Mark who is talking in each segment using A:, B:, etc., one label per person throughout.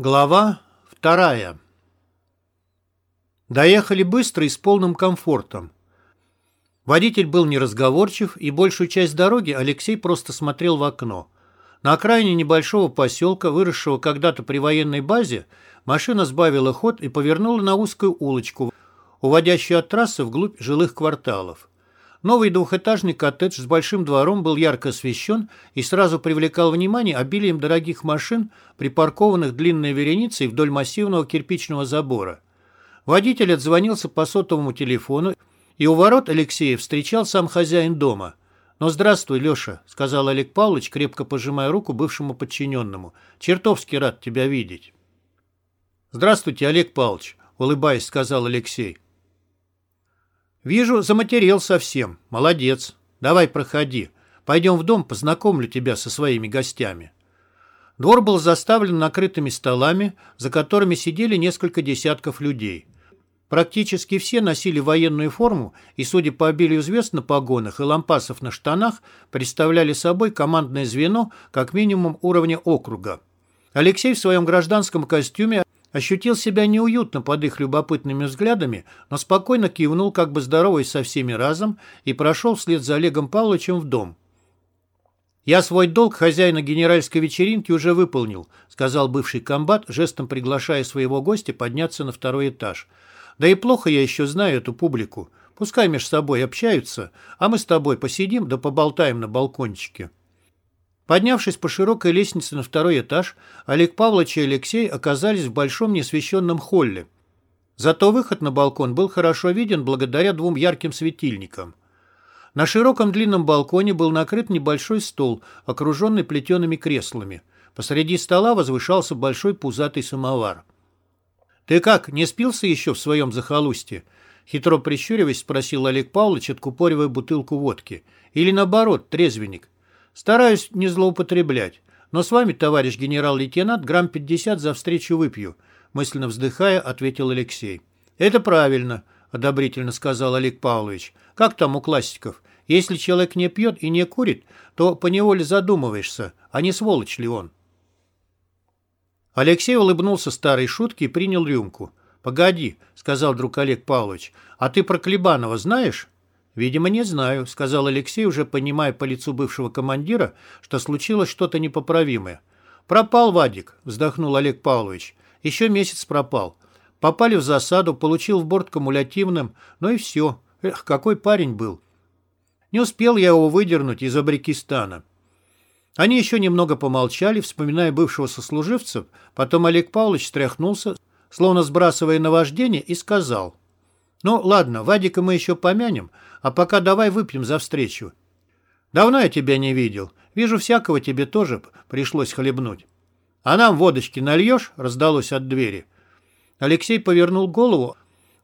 A: Глава вторая. Доехали быстро и с полным комфортом. Водитель был неразговорчив, и большую часть дороги Алексей просто смотрел в окно. На окраине небольшого поселка, выросшего когда-то при военной базе, машина сбавила ход и повернула на узкую улочку, уводящую от трассы вглубь жилых кварталов. Новый двухэтажный коттедж с большим двором был ярко освещен и сразу привлекал внимание обилием дорогих машин, припаркованных длинной вереницей вдоль массивного кирпичного забора. Водитель отзвонился по сотовому телефону, и у ворот Алексея встречал сам хозяин дома. «Ну, здравствуй, Леша», — сказал Олег Павлович, крепко пожимая руку бывшему подчиненному. «Чертовски рад тебя видеть». «Здравствуйте, Олег Павлович», — улыбаясь, сказал Алексей. «Вижу, заматерел совсем. Молодец. Давай проходи. Пойдем в дом, познакомлю тебя со своими гостями». Двор был заставлен накрытыми столами, за которыми сидели несколько десятков людей. Практически все носили военную форму и, судя по обилию звезд на погонах и лампасов на штанах, представляли собой командное звено как минимум уровня округа. Алексей в своем гражданском костюме Ощутил себя неуютно под их любопытными взглядами, но спокойно кивнул, как бы здороваясь со всеми разом, и прошел вслед за Олегом Павловичем в дом. «Я свой долг хозяина генеральской вечеринки уже выполнил», сказал бывший комбат, жестом приглашая своего гостя подняться на второй этаж. «Да и плохо я еще знаю эту публику. Пускай между собой общаются, а мы с тобой посидим да поболтаем на балкончике». Поднявшись по широкой лестнице на второй этаж, Олег Павлович и Алексей оказались в большом неосвещенном холле. Зато выход на балкон был хорошо виден благодаря двум ярким светильникам. На широком длинном балконе был накрыт небольшой стол, окруженный плетеными креслами. Посреди стола возвышался большой пузатый самовар. «Ты как, не спился еще в своем захолустье?» Хитро прищуриваясь, спросил Олег Павлович, откупоривая бутылку водки. «Или наоборот, трезвенник?» Стараюсь не злоупотреблять. Но с вами, товарищ генерал-лейтенант, грамм 50 за встречу выпью. Мысленно вздыхая, ответил Алексей. Это правильно, одобрительно сказал Олег Павлович. Как там у классиков? Если человек не пьет и не курит, то поневоле задумываешься, а не сволочь ли он. Алексей улыбнулся старой шутке и принял рюмку. «Погоди», — сказал друг Олег Павлович, — «а ты про Клебанова знаешь?» «Видимо, не знаю», — сказал Алексей, уже понимая по лицу бывшего командира, что случилось что-то непоправимое. «Пропал Вадик», — вздохнул Олег Павлович. «Еще месяц пропал. Попали в засаду, получил в борт кумулятивным, ну и все. Эх, какой парень был. Не успел я его выдернуть из Абрикистана». Они еще немного помолчали, вспоминая бывшего сослуживца, потом Олег Павлович стряхнулся, словно сбрасывая наваждение, и сказал. «Ну, ладно, Вадика мы еще помянем, а пока давай выпьем за встречу. Давно я тебя не видел. Вижу, всякого тебе тоже пришлось хлебнуть. А нам водочки нальешь?» — раздалось от двери. Алексей повернул голову,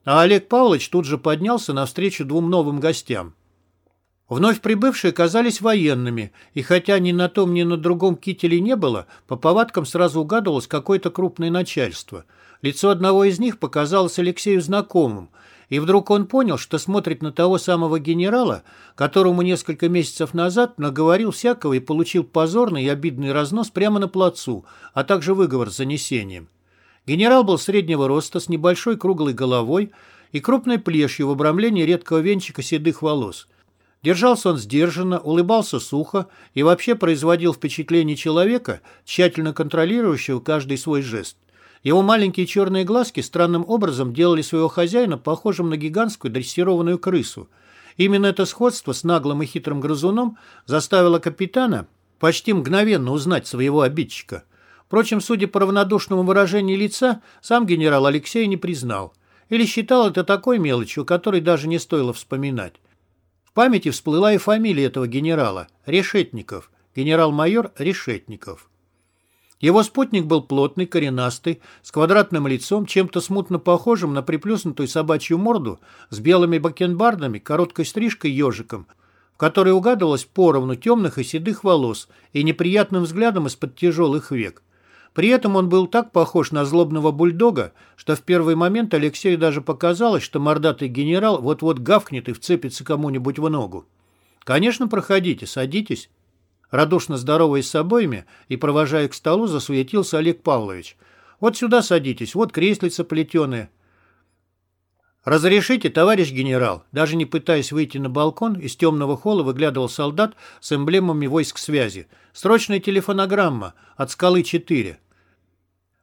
A: а Олег Павлович тут же поднялся навстречу двум новым гостям. Вновь прибывшие казались военными, и хотя ни на том, ни на другом кителе не было, по повадкам сразу угадывалось какое-то крупное начальство. Лицо одного из них показалось Алексею знакомым — и вдруг он понял, что смотрит на того самого генерала, которому несколько месяцев назад наговорил всякого и получил позорный и обидный разнос прямо на плацу, а также выговор с занесением. Генерал был среднего роста, с небольшой круглой головой и крупной плешью в обрамлении редкого венчика седых волос. Держался он сдержанно, улыбался сухо и вообще производил впечатление человека, тщательно контролирующего каждый свой жест. Его маленькие черные глазки странным образом делали своего хозяина похожим на гигантскую дрессированную крысу. Именно это сходство с наглым и хитрым грызуном заставило капитана почти мгновенно узнать своего обидчика. Впрочем, судя по равнодушному выражению лица, сам генерал Алексей не признал. Или считал это такой мелочью, которой даже не стоило вспоминать. В памяти всплыла и фамилия этого генерала – Решетников, генерал-майор Решетников. Его спутник был плотный, коренастый, с квадратным лицом, чем-то смутно похожим на приплюснутую собачью морду, с белыми бакенбардами, короткой стрижкой ежиком, в которой угадывалось поровну темных и седых волос и неприятным взглядом из-под тяжелых век. При этом он был так похож на злобного бульдога, что в первый момент Алексею даже показалось, что мордатый генерал вот-вот гавкнет и вцепится кому-нибудь в ногу. «Конечно, проходите, садитесь». Радушно здороваясь с обоими и провожая к столу, засуетился Олег Павлович. Вот сюда садитесь, вот креслица плетеное. «Разрешите, товарищ генерал?» Даже не пытаясь выйти на балкон, из темного холла выглядывал солдат с эмблемами войск связи. «Срочная телефонограмма от скалы 4».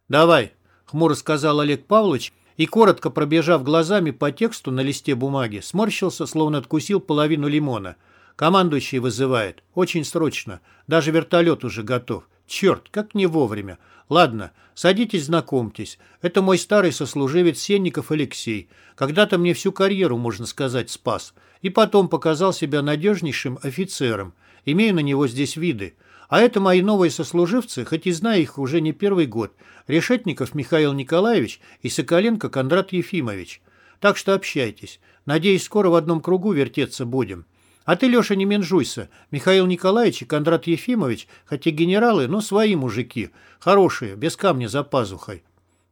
A: «Давай», — хмуро сказал Олег Павлович, и, коротко пробежав глазами по тексту на листе бумаги, сморщился, словно откусил половину лимона. «Командующий вызывает. Очень срочно. Даже вертолет уже готов. Черт, как не вовремя. Ладно, садитесь, знакомьтесь. Это мой старый сослуживец Сенников Алексей. Когда-то мне всю карьеру, можно сказать, спас. И потом показал себя надежнейшим офицером. Имею на него здесь виды. А это мои новые сослуживцы, хоть и знаю их уже не первый год. Решетников Михаил Николаевич и Соколенко Кондрат Ефимович. Так что общайтесь. Надеюсь, скоро в одном кругу вертеться будем. А ты, Леша, не менжуйся. Михаил Николаевич и Кондрат Ефимович, хоть и генералы, но свои мужики. Хорошие, без камня за пазухой.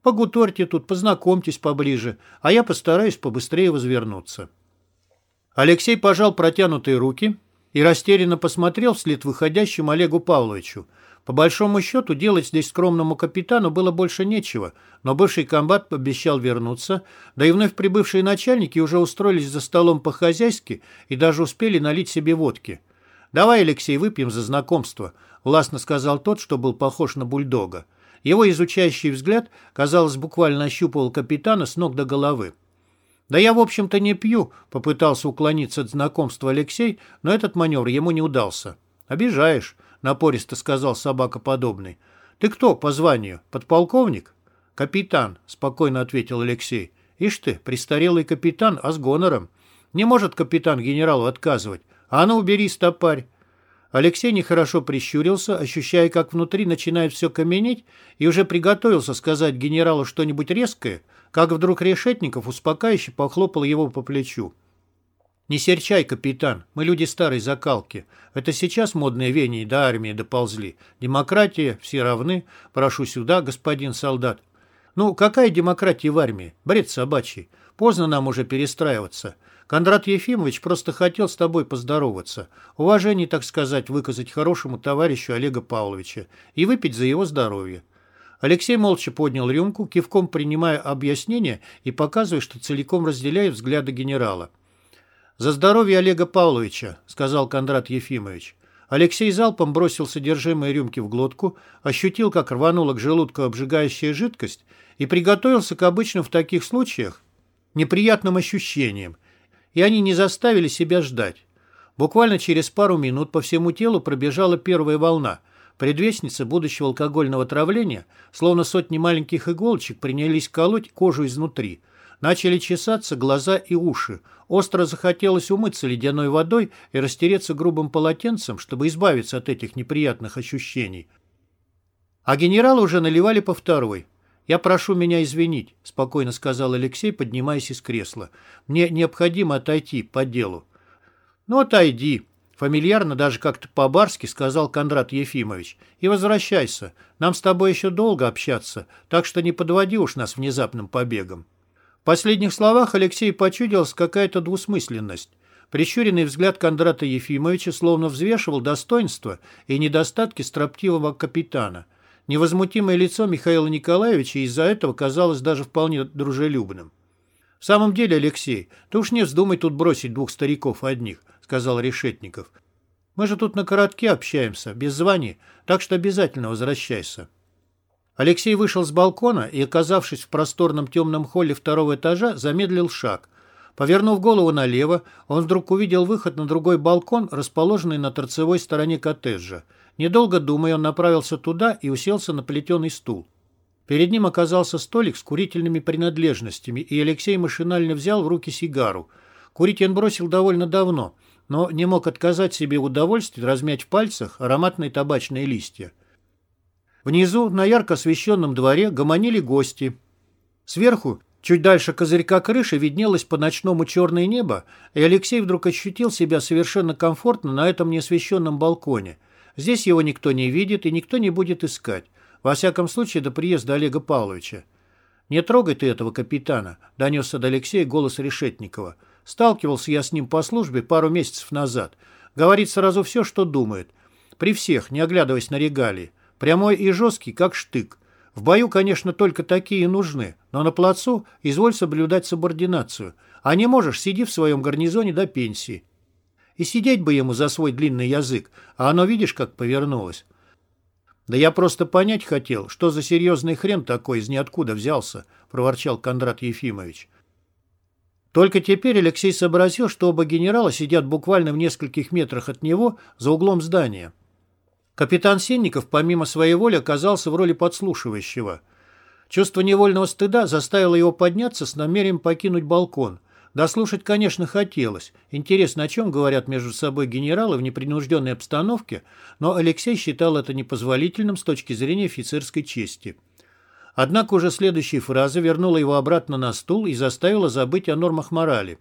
A: Погуторьте тут, познакомьтесь поближе, а я постараюсь побыстрее возвернуться». Алексей пожал протянутые руки, и растерянно посмотрел вслед выходящему Олегу Павловичу. По большому счету, делать здесь скромному капитану было больше нечего, но бывший комбат обещал вернуться, да и вновь прибывшие начальники уже устроились за столом по-хозяйски и даже успели налить себе водки. «Давай, Алексей, выпьем за знакомство», — властно сказал тот, что был похож на бульдога. Его изучающий взгляд, казалось, буквально ощупывал капитана с ног до головы. «Да я, в общем-то, не пью», — попытался уклониться от знакомства Алексей, но этот маневр ему не удался. «Обижаешь», — напористо сказал собакоподобный. «Ты кто по званию? Подполковник?» «Капитан», — спокойно ответил Алексей. «Ишь ты, престарелый капитан, а с гонором. Не может капитан генералу отказывать. А ну, убери стопарь». Алексей нехорошо прищурился, ощущая, как внутри начинает все каменеть, и уже приготовился сказать генералу что-нибудь резкое, как вдруг Решетников успокаивающе похлопал его по плечу. «Не серчай, капитан, мы люди старой закалки. Это сейчас модные веяния до армии доползли. Демократия, все равны. Прошу сюда, господин солдат». «Ну, какая демократия в армии? Бред собачий. Поздно нам уже перестраиваться. Кондрат Ефимович просто хотел с тобой поздороваться. Уважение, так сказать, выказать хорошему товарищу Олега Павловича и выпить за его здоровье. Алексей молча поднял рюмку, кивком принимая объяснение и показывая, что целиком разделяет взгляды генерала. «За здоровье Олега Павловича», — сказал Кондрат Ефимович. Алексей залпом бросил содержимое рюмки в глотку, ощутил, как рванула к желудку обжигающая жидкость и приготовился к обычным в таких случаях неприятным ощущениям, и они не заставили себя ждать. Буквально через пару минут по всему телу пробежала первая волна, Предвестницы будущего алкогольного отравления, словно сотни маленьких иголочек, принялись колоть кожу изнутри. Начали чесаться глаза и уши. Остро захотелось умыться ледяной водой и растереться грубым полотенцем, чтобы избавиться от этих неприятных ощущений. А генерала уже наливали по второй. «Я прошу меня извинить», — спокойно сказал Алексей, поднимаясь из кресла. «Мне необходимо отойти по делу». «Ну, отойди», Фамильярно, даже как-то по-барски, сказал Кондрат Ефимович. «И возвращайся. Нам с тобой еще долго общаться, так что не подводи уж нас внезапным побегом». Последних словах Алексей почудилась какая-то двусмысленность. Прищуренный взгляд Кондрата Ефимовича словно взвешивал достоинства и недостатки строптивого капитана. Невозмутимое лицо Михаила Николаевича из-за этого казалось даже вполне дружелюбным. «В самом деле, Алексей, ты уж не вздумай тут бросить двух стариков одних сказал Решетников. «Мы же тут на коротке общаемся, без званий, так что обязательно возвращайся». Алексей вышел с балкона и, оказавшись в просторном темном холле второго этажа, замедлил шаг. Повернув голову налево, он вдруг увидел выход на другой балкон, расположенный на торцевой стороне коттеджа. Недолго думая, он направился туда и уселся на плетеный стул. Перед ним оказался столик с курительными принадлежностями, и Алексей машинально взял в руки сигару. Курить он бросил довольно давно – но не мог отказать себе в удовольствии размять в пальцах ароматные табачные листья. Внизу, на ярко освещенном дворе, гомонили гости. Сверху, чуть дальше козырька крыши, виднелось по ночному черное небо, и Алексей вдруг ощутил себя совершенно комфортно на этом неосвещенном балконе. Здесь его никто не видит и никто не будет искать. Во всяком случае, до приезда Олега Павловича. «Не трогай ты этого капитана», — донесся до Алексея голос Решетникова. Сталкивался я с ним по службе пару месяцев назад. Говорит сразу все, что думает. При всех, не оглядываясь на регалии. Прямой и жесткий, как штык. В бою, конечно, только такие нужны, но на плацу изволь соблюдать субординацию. А не можешь, сиди в своем гарнизоне до пенсии. И сидеть бы ему за свой длинный язык, а оно видишь, как повернулось. «Да я просто понять хотел, что за серьезный хрен такой из ниоткуда взялся», — проворчал Кондрат Ефимович. Только теперь Алексей сообразил, что оба генерала сидят буквально в нескольких метрах от него за углом здания. Капитан Сенников, помимо своей воли, оказался в роли подслушивающего. Чувство невольного стыда заставило его подняться с намерением покинуть балкон. Дослушать, конечно, хотелось. Интересно, о чем говорят между собой генералы в непринужденной обстановке, но Алексей считал это непозволительным с точки зрения офицерской чести. Однако уже следующая фраза вернула его обратно на стул и заставила забыть о нормах морали.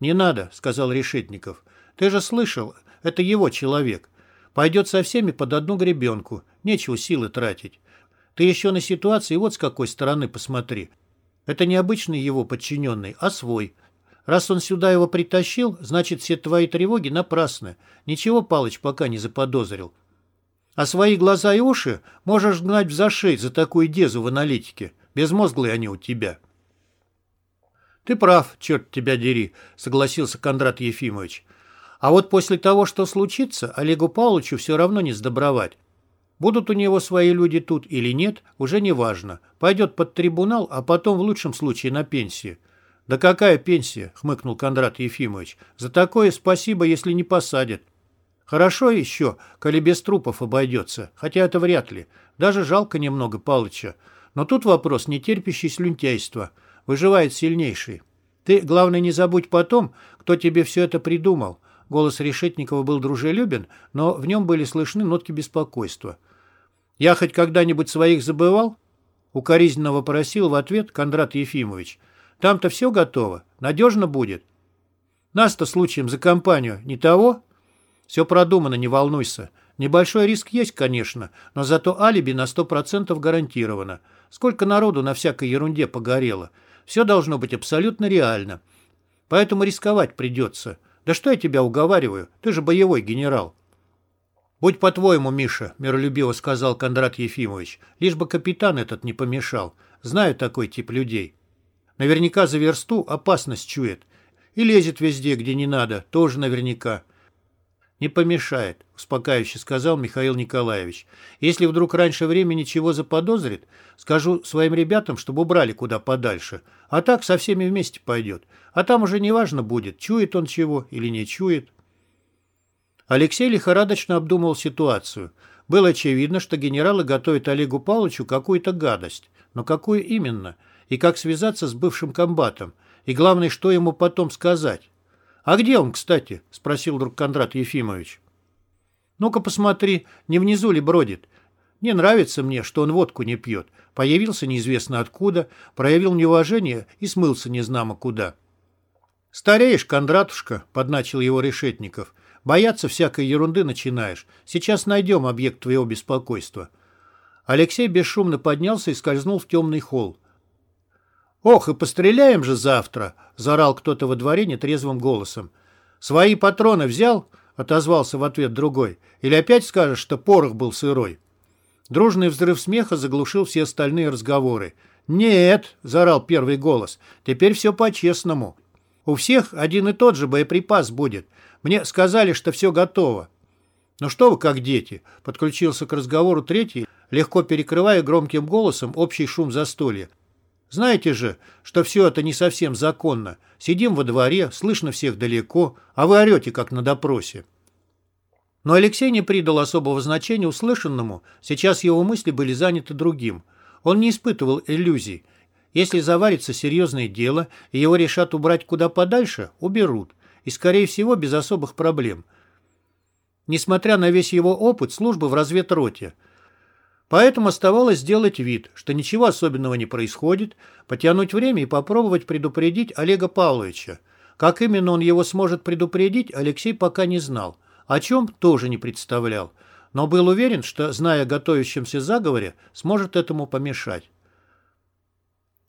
A: «Не надо», — сказал Решетников. «Ты же слышал, это его человек. Пойдет со всеми под одну гребенку. Нечего силы тратить. Ты еще на ситуации вот с какой стороны посмотри. Это не обычный его подчиненный, а свой. Раз он сюда его притащил, значит, все твои тревоги напрасны. Ничего Палыч пока не заподозрил. А свои глаза и уши можешь гнать в зашей за такую дезу в аналитике. Безмозглые они у тебя. Ты прав, черт тебя дери, согласился Кондрат Ефимович. А вот после того, что случится, Олегу Павловичу все равно не сдобровать. Будут у него свои люди тут или нет, уже не важно. Пойдет под трибунал, а потом в лучшем случае на пенсию. «Да какая пенсия?» — хмыкнул Кондрат Ефимович. «За такое спасибо, если не посадят». «Хорошо еще, коли без трупов обойдется, хотя это вряд ли. Даже жалко немного Палыча. Но тут вопрос, не терпящий слюнтяйства. Выживает сильнейший. Ты, главное, не забудь потом, кто тебе все это придумал. Голос Решетникова был дружелюбен, но в нем были слышны нотки беспокойства. «Я хоть когда-нибудь своих забывал?» Укоризненно вопросил в ответ Кондрат Ефимович. «Там-то все готово. Надежно будет?» «Нас-то случаем за компанию не того?» «Все продумано, не волнуйся. Небольшой риск есть, конечно, но зато алиби на сто процентов гарантировано. Сколько народу на всякой ерунде погорело. Все должно быть абсолютно реально. Поэтому рисковать придется. Да что я тебя уговариваю? Ты же боевой генерал. «Будь по-твоему, Миша», — миролюбиво сказал Кондрат Ефимович, «лишь бы капитан этот не помешал. Знаю такой тип людей. Наверняка за версту опасность чует. И лезет везде, где не надо, тоже наверняка. «Не помешает», — успокаивающе сказал Михаил Николаевич. «Если вдруг раньше времени чего заподозрит, скажу своим ребятам, чтобы убрали куда подальше. А так со всеми вместе пойдет. А там уже неважно будет, чует он чего или не чует». Алексей лихорадочно обдумывал ситуацию. Было очевидно, что генералы готовят Олегу Павловичу какую-то гадость. Но какую именно? И как связаться с бывшим комбатом? И главное, что ему потом сказать? «А где он, кстати?» – спросил друг Кондрат Ефимович. «Ну-ка посмотри, не внизу ли бродит. Не нравится мне, что он водку не пьет. Появился неизвестно откуда, проявил неуважение и смылся незнамо куда». «Стареешь, Кондратушка», – подначил его Решетников. «Бояться всякой ерунды начинаешь. Сейчас найдем объект твоего беспокойства». Алексей бесшумно поднялся и скользнул в темный холл. «Ох, и постреляем же завтра!» — заорал кто-то во дворе нетрезвым голосом. «Свои патроны взял?» — отозвался в ответ другой. «Или опять скажешь, что порох был сырой?» Дружный взрыв смеха заглушил все остальные разговоры. «Нет!» — заорал первый голос. «Теперь все по-честному. У всех один и тот же боеприпас будет. Мне сказали, что все готово». «Ну что вы как дети?» — подключился к разговору третий, легко перекрывая громким голосом общий шум застолья. Знаете же, что все это не совсем законно. Сидим во дворе, слышно всех далеко, а вы орете, как на допросе. Но Алексей не придал особого значения услышанному, сейчас его мысли были заняты другим. Он не испытывал иллюзий. Если заварится серьезное дело, и его решат убрать куда подальше, уберут. И, скорее всего, без особых проблем. Несмотря на весь его опыт службы в разведроте – Поэтому оставалось сделать вид, что ничего особенного не происходит, потянуть время и попробовать предупредить Олега Павловича. Как именно он его сможет предупредить, Алексей пока не знал. О чем тоже не представлял. Но был уверен, что, зная о готовящемся заговоре, сможет этому помешать.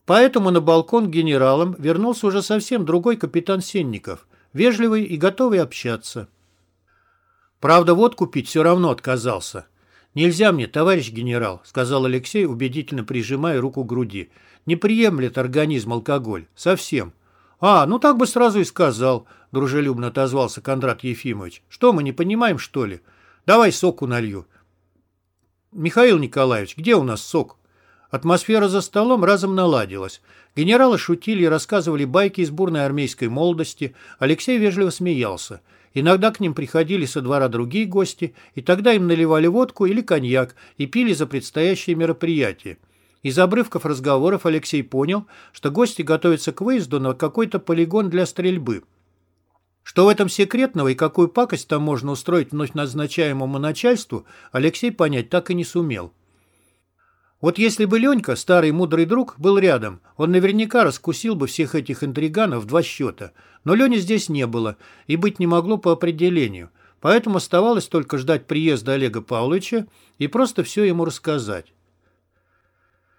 A: Поэтому на балкон к генералам вернулся уже совсем другой капитан Сенников, вежливый и готовый общаться. Правда, вот купить все равно отказался. «Нельзя мне, товарищ генерал», — сказал Алексей, убедительно прижимая руку к груди. «Не приемлет организм алкоголь. Совсем». «А, ну так бы сразу и сказал», — дружелюбно отозвался Кондрат Ефимович. «Что, мы не понимаем, что ли? Давай соку налью». «Михаил Николаевич, где у нас сок?» Атмосфера за столом разом наладилась. Генералы шутили и рассказывали байки из бурной армейской молодости. Алексей вежливо смеялся. Иногда к ним приходили со двора другие гости, и тогда им наливали водку или коньяк и пили за предстоящее мероприятие. Из обрывков разговоров Алексей понял, что гости готовятся к выезду на какой-то полигон для стрельбы. Что в этом секретного и какую пакость там можно устроить вновь назначаемому начальству, Алексей понять так и не сумел. Вот если бы Ленька, старый мудрый друг, был рядом, он наверняка раскусил бы всех этих интриганов в два счета. Но Лени здесь не было и быть не могло по определению. Поэтому оставалось только ждать приезда Олега Павловича и просто все ему рассказать.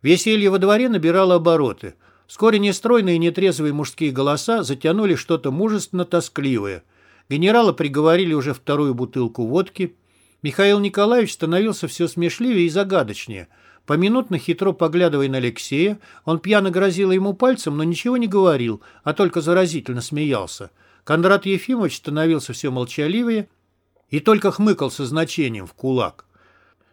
A: Веселье во дворе набирало обороты. Вскоре нестройные и нетрезвые мужские голоса затянули что-то мужественно-тоскливое. Генерала приговорили уже вторую бутылку водки. Михаил Николаевич становился все смешливее и загадочнее – Поминутно хитро поглядывая на Алексея, он пьяно грозил ему пальцем, но ничего не говорил, а только заразительно смеялся. Кондрат Ефимович становился все молчаливее и только хмыкал со значением в кулак.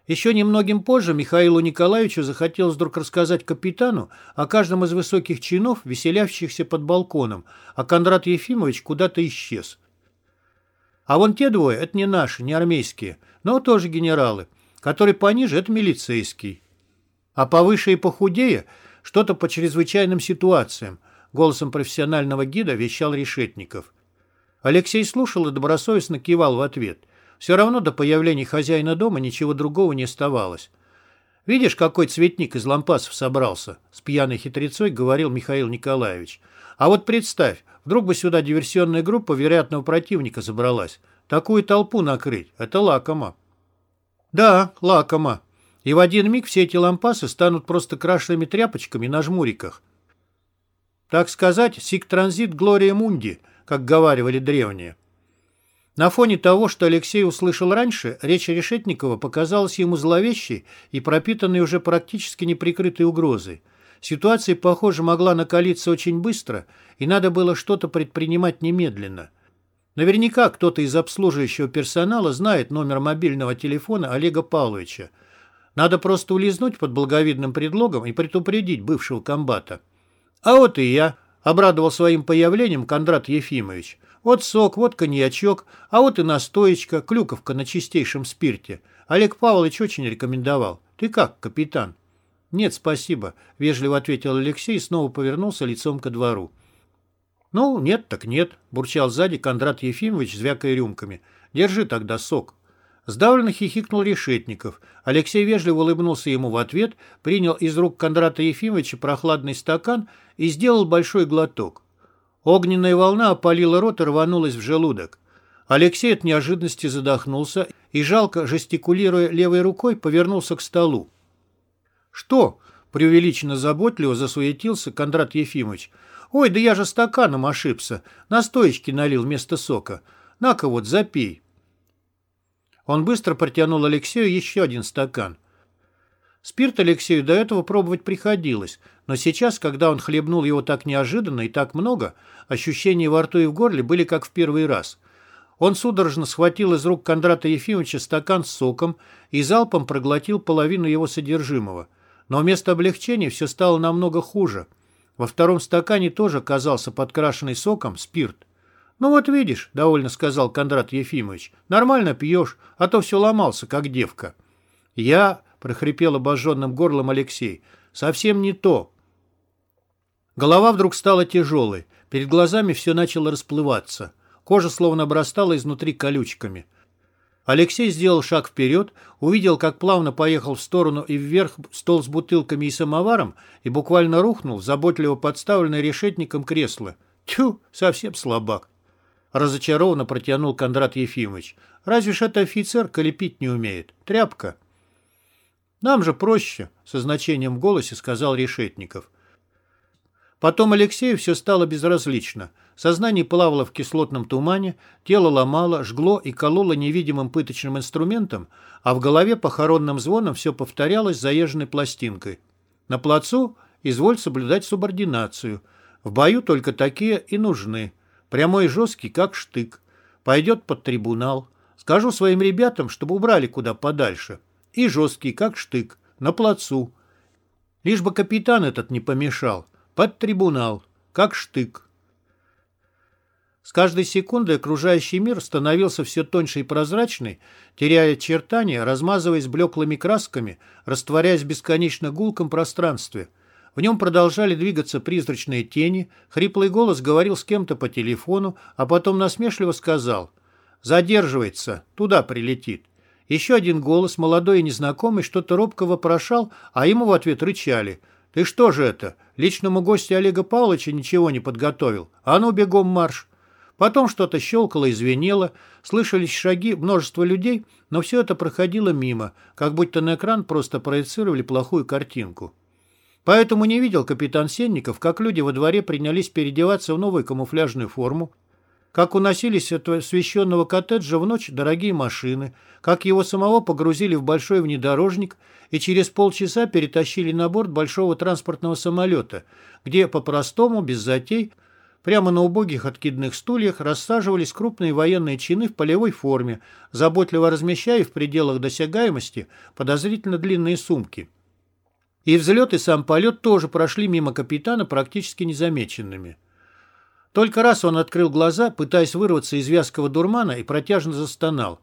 A: Еще немногим позже Михаилу Николаевичу захотелось вдруг рассказать капитану о каждом из высоких чинов, веселящихся под балконом, а Кондрат Ефимович куда-то исчез. А вон те двое — это не наши, не армейские, но тоже генералы, который пониже — это милицейский. А повыше и похудее – что-то по чрезвычайным ситуациям, голосом профессионального гида вещал Решетников. Алексей слушал и добросовестно кивал в ответ. Все равно до появления хозяина дома ничего другого не оставалось. «Видишь, какой цветник из лампасов собрался?» — с пьяной хитрецой говорил Михаил Николаевич. «А вот представь, вдруг бы сюда диверсионная группа вероятного противника забралась. Такую толпу накрыть — это лакомо». «Да, лакомо», и в один миг все эти лампасы станут просто крашенными тряпочками на жмуриках. Так сказать, сик-транзит Глория Мунди, как говаривали древние. На фоне того, что Алексей услышал раньше, речь Решетникова показалась ему зловещей и пропитанной уже практически неприкрытой угрозой. Ситуация, похоже, могла накалиться очень быстро, и надо было что-то предпринимать немедленно. Наверняка кто-то из обслуживающего персонала знает номер мобильного телефона Олега Павловича, надо просто улизнуть под благовидным предлогом и предупредить бывшего комбата. А вот и я, обрадовал своим появлением Кондрат Ефимович. Вот сок, вот коньячок, а вот и настоечка, клюковка на чистейшем спирте. Олег Павлович очень рекомендовал. Ты как, капитан? Нет, спасибо, вежливо ответил Алексей и снова повернулся лицом ко двору. «Ну, нет так нет», – бурчал сзади Кондрат Ефимович, звякая рюмками. «Держи тогда сок». Сдавленно хихикнул Решетников. Алексей вежливо улыбнулся ему в ответ, принял из рук Кондрата Ефимовича прохладный стакан и сделал большой глоток. Огненная волна опалила рот и рванулась в желудок. Алексей от неожиданности задохнулся и, жалко жестикулируя левой рукой, повернулся к столу. «Что?» — преувеличенно заботливо засуетился Кондрат Ефимович. «Ой, да я же стаканом ошибся. Настоечки налил вместо сока. На-ка вот, запей». Он быстро протянул Алексею еще один стакан. Спирт Алексею до этого пробовать приходилось, но сейчас, когда он хлебнул его так неожиданно и так много, ощущения во рту и в горле были как в первый раз. Он судорожно схватил из рук Кондрата Ефимовича стакан с соком и залпом проглотил половину его содержимого. Но вместо облегчения все стало намного хуже. Во втором стакане тоже оказался подкрашенный соком спирт. «Ну вот видишь», — довольно сказал Кондрат Ефимович, — «нормально пьешь, а то все ломался, как девка». «Я», — прохрипел обожженным горлом Алексей, — «совсем не то». Голова вдруг стала тяжелой, перед глазами все начало расплываться. Кожа словно обрастала изнутри колючками. Алексей сделал шаг вперед, увидел, как плавно поехал в сторону и вверх стол с бутылками и самоваром и буквально рухнул, заботливо подставленный решетником кресло. Тьфу, совсем слабак. Разочарованно протянул Кондрат Ефимович. Разве ж это офицер колепить не умеет? Тряпка. Нам же проще, со значением в голосе сказал Решетников. Потом Алексею все стало безразлично. Сознание плавало в кислотном тумане, тело ломало, жгло и кололо невидимым пыточным инструментом, а в голове похоронным звоном все повторялось заезженной пластинкой. На плацу изволь соблюдать субординацию. В бою только такие и нужны. Прямой и жесткий, как штык. Пойдет под трибунал. Скажу своим ребятам, чтобы убрали куда подальше. И жесткий, как штык. На плацу. Лишь бы капитан этот не помешал. Под трибунал. Как штык. С каждой секундой окружающий мир становился все тоньше и прозрачный, теряя очертания, размазываясь блеклыми красками, растворяясь в бесконечно гулком пространстве. В нем продолжали двигаться призрачные тени, хриплый голос говорил с кем-то по телефону, а потом насмешливо сказал «Задерживается, туда прилетит». Еще один голос, молодой и незнакомый, что-то робко вопрошал, а ему в ответ рычали. «Ты что же это? Личному гостю Олега Павловича ничего не подготовил? А ну, бегом марш!» Потом что-то щелкало и звенело, слышались шаги множества людей, но все это проходило мимо, как будто на экран просто проецировали плохую картинку. Поэтому не видел капитан Сенников, как люди во дворе принялись переодеваться в новую камуфляжную форму, как уносились от освещенного коттеджа в ночь дорогие машины, как его самого погрузили в большой внедорожник и через полчаса перетащили на борт большого транспортного самолета, где по-простому, без затей, Прямо на убогих откидных стульях рассаживались крупные военные чины в полевой форме, заботливо размещая в пределах досягаемости подозрительно длинные сумки. И взлет, и сам полет тоже прошли мимо капитана практически незамеченными. Только раз он открыл глаза, пытаясь вырваться из вязкого дурмана, и протяжно застонал.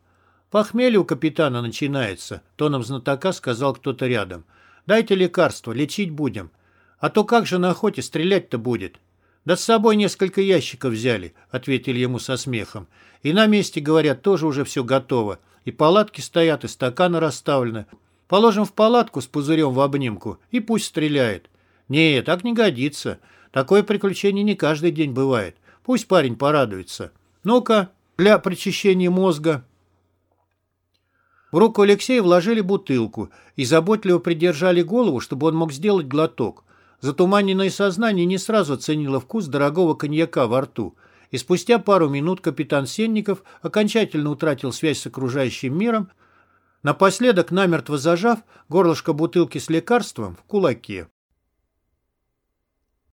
A: «Похмелье у капитана начинается», — тоном знатока сказал кто-то рядом. «Дайте лекарство, лечить будем. А то как же на охоте стрелять-то будет?» «Да с собой несколько ящиков взяли», — ответили ему со смехом. «И на месте, говорят, тоже уже все готово. И палатки стоят, и стаканы расставлены. Положим в палатку с пузырем в обнимку, и пусть стреляет». «Не, так не годится. Такое приключение не каждый день бывает. Пусть парень порадуется. Ну-ка, для прочищения мозга...» В руку Алексея вложили бутылку и заботливо придержали голову, чтобы он мог сделать глоток. Затуманенное сознание не сразу оценило вкус дорогого коньяка во рту, и спустя пару минут капитан Сенников окончательно утратил связь с окружающим миром, напоследок намертво зажав горлышко бутылки с лекарством в кулаке.